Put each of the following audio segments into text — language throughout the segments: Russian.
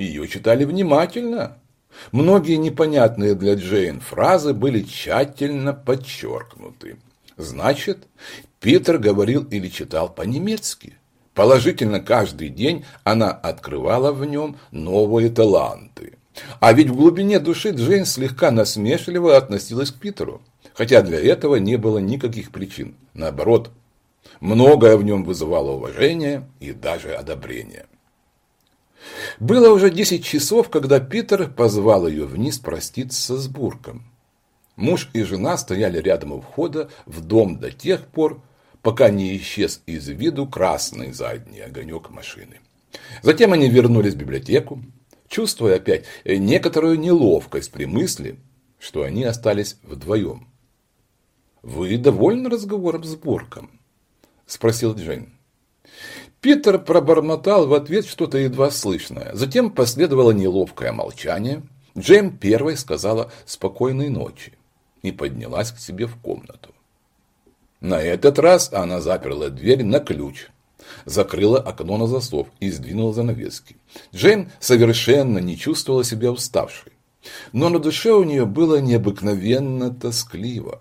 Ее читали внимательно. Многие непонятные для Джейн фразы были тщательно подчеркнуты. Значит, Питер говорил или читал по-немецки. Положительно каждый день она открывала в нем новые таланты. А ведь в глубине души Джейн слегка насмешливо относилась к Питеру, хотя для этого не было никаких причин. Наоборот, многое в нем вызывало уважение и даже одобрение. Было уже десять часов, когда Питер позвал ее вниз проститься с Бурком. Муж и жена стояли рядом у входа в дом до тех пор, пока не исчез из виду красный задний огонек машины. Затем они вернулись в библиотеку, чувствуя опять некоторую неловкость при мысли, что они остались вдвоем. «Вы довольны разговором с Бурком?» – спросил Джейн. Питер пробормотал в ответ что-то едва слышное. Затем последовало неловкое молчание. Джейн первой сказала «спокойной ночи» и поднялась к себе в комнату. На этот раз она заперла дверь на ключ, закрыла окно на засов и сдвинула занавески. Джейн совершенно не чувствовала себя уставшей, но на душе у нее было необыкновенно тоскливо.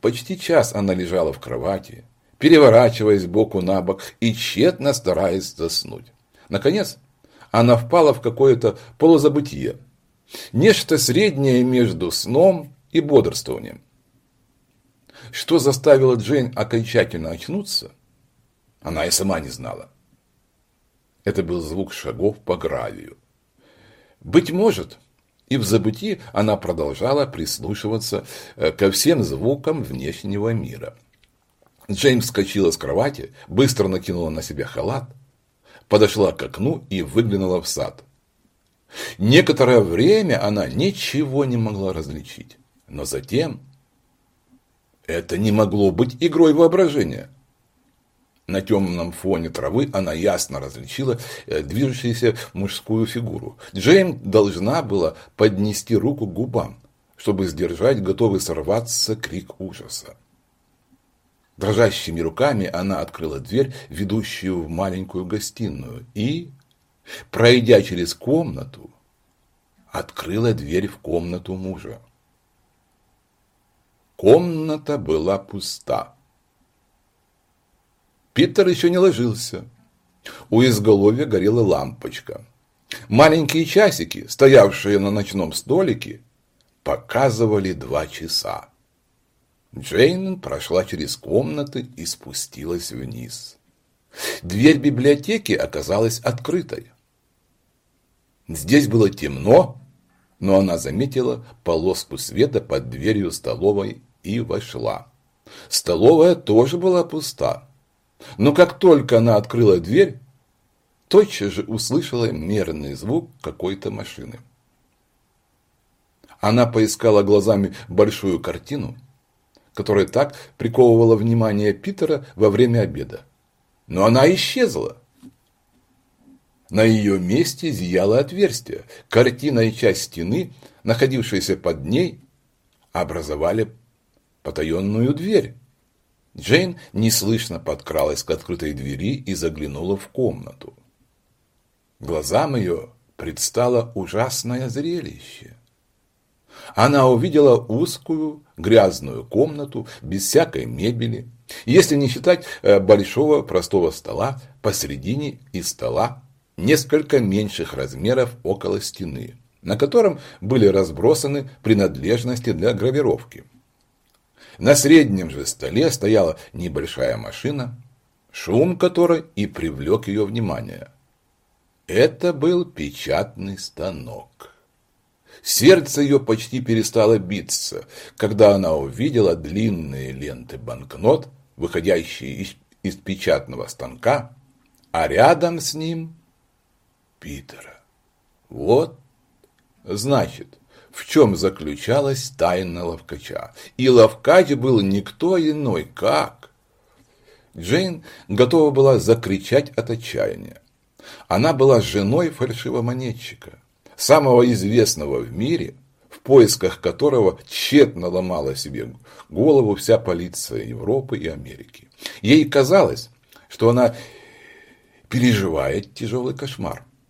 Почти час она лежала в кровати, переворачиваясь боку на бок и тщетно стараясь заснуть. Наконец, она впала в какое-то полузабытие. Нечто среднее между сном и бодрствованием. Что заставило Джейн окончательно очнуться, она и сама не знала. Это был звук шагов по гравию. Быть может, и в забытии она продолжала прислушиваться э, ко всем звукам внешнего мира. Джеймс вскочила с кровати, быстро накинула на себя халат, подошла к окну и выглянула в сад. Некоторое время она ничего не могла различить, но затем это не могло быть игрой воображения. На темном фоне травы она ясно различила э, движущуюся мужскую фигуру. Джейм должна была поднести руку к губам, чтобы сдержать готовый сорваться крик ужаса. Дрожащими руками она открыла дверь, ведущую в маленькую гостиную, и, пройдя через комнату, открыла дверь в комнату мужа. Комната была пуста. Питер еще не ложился. У изголовья горела лампочка. Маленькие часики, стоявшие на ночном столике, показывали два часа. Джейн прошла через комнаты и спустилась вниз. Дверь библиотеки оказалась открытой. Здесь было темно, но она заметила полоску света под дверью столовой и вошла. Столовая тоже была пуста. Но как только она открыла дверь, тотчас же услышала мерный звук какой-то машины. Она поискала глазами большую картину, которая так приковывала внимание Питера во время обеда. Но она исчезла. На ее месте зияло отверстие. Картина и часть стены, находившиеся под ней, образовали потаенную дверь. Джейн неслышно подкралась к открытой двери и заглянула в комнату. Глазам ее предстало ужасное зрелище. Она увидела узкую грязную комнату без всякой мебели, если не считать э, большого простого стола посредине и стола несколько меньших размеров около стены, на котором были разбросаны принадлежности для гравировки. На среднем же столе стояла небольшая машина, шум которой и привлек ее внимание. Это был печатный станок. Сердце ее почти перестало биться, когда она увидела длинные ленты банкнот, выходящие из, из печатного станка, а рядом с ним Питера. Вот, значит, в чем заключалась тайна ловкача. И ловкач был никто иной, как... Джейн готова была закричать от отчаяния. Она была женой фальшивомонетчика, самого известного в мире, в поисках которого тщетно ломала себе голову вся полиция Европы и Америки. Ей казалось, что она переживает тяжелый кошмар.